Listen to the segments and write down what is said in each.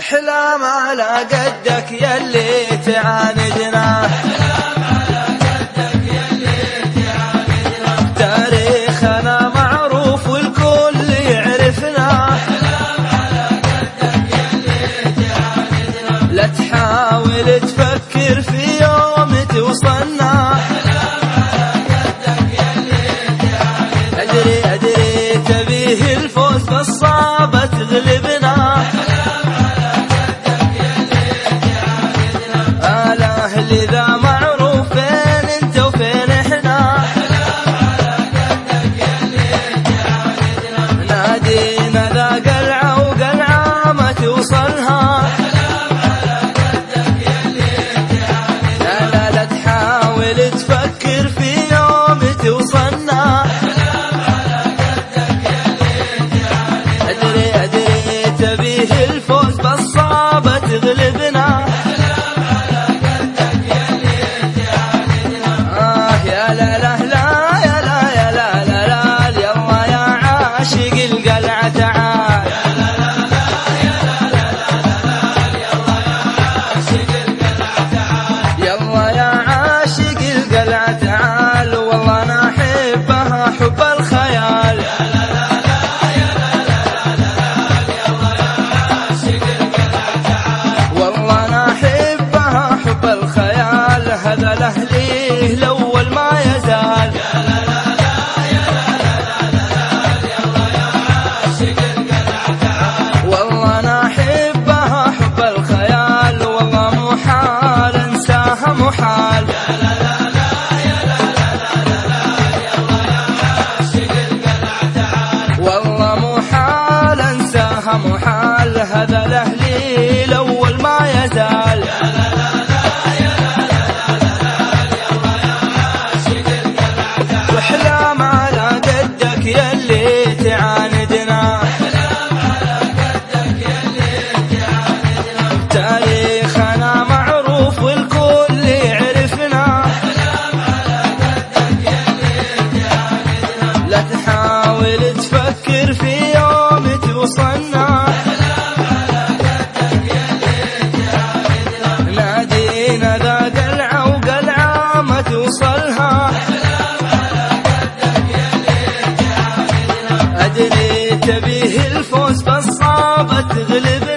حلام على قدك يلي تعاندنا حلام على قدك تعاندنا. تاريخنا معروف والكل يعرفنا. على قدك تعاندنا لا تحاول تفكر في يوم توصل بتغلبنا قلب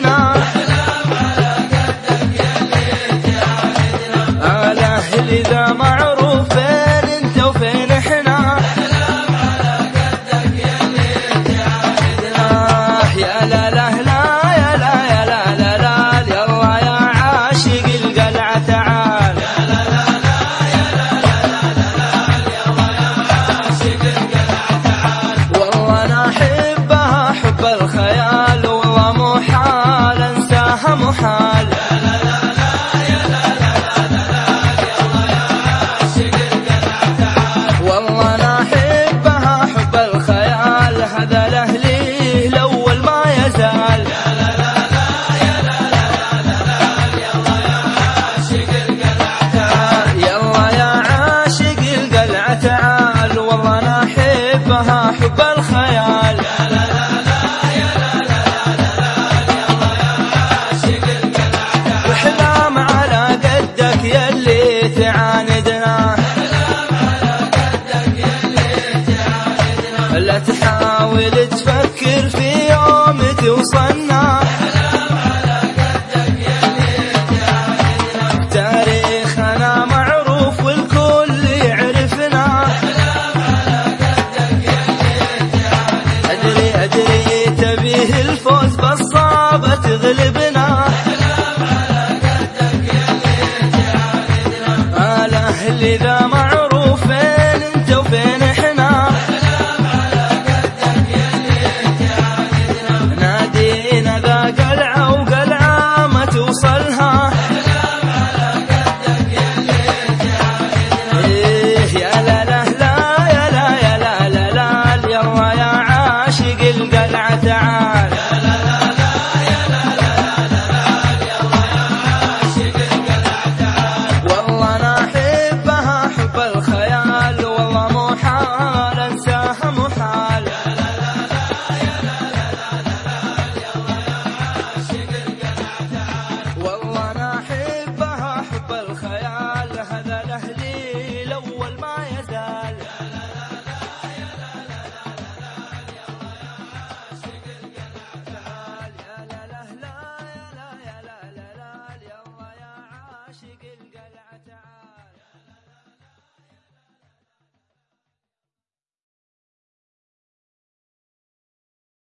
تحاول تفكر في يوم توصلنا احلام على قدك يا تاريخنا معروف والكل يعرفنا. على قدك يا ادري أدري تبيه الفوز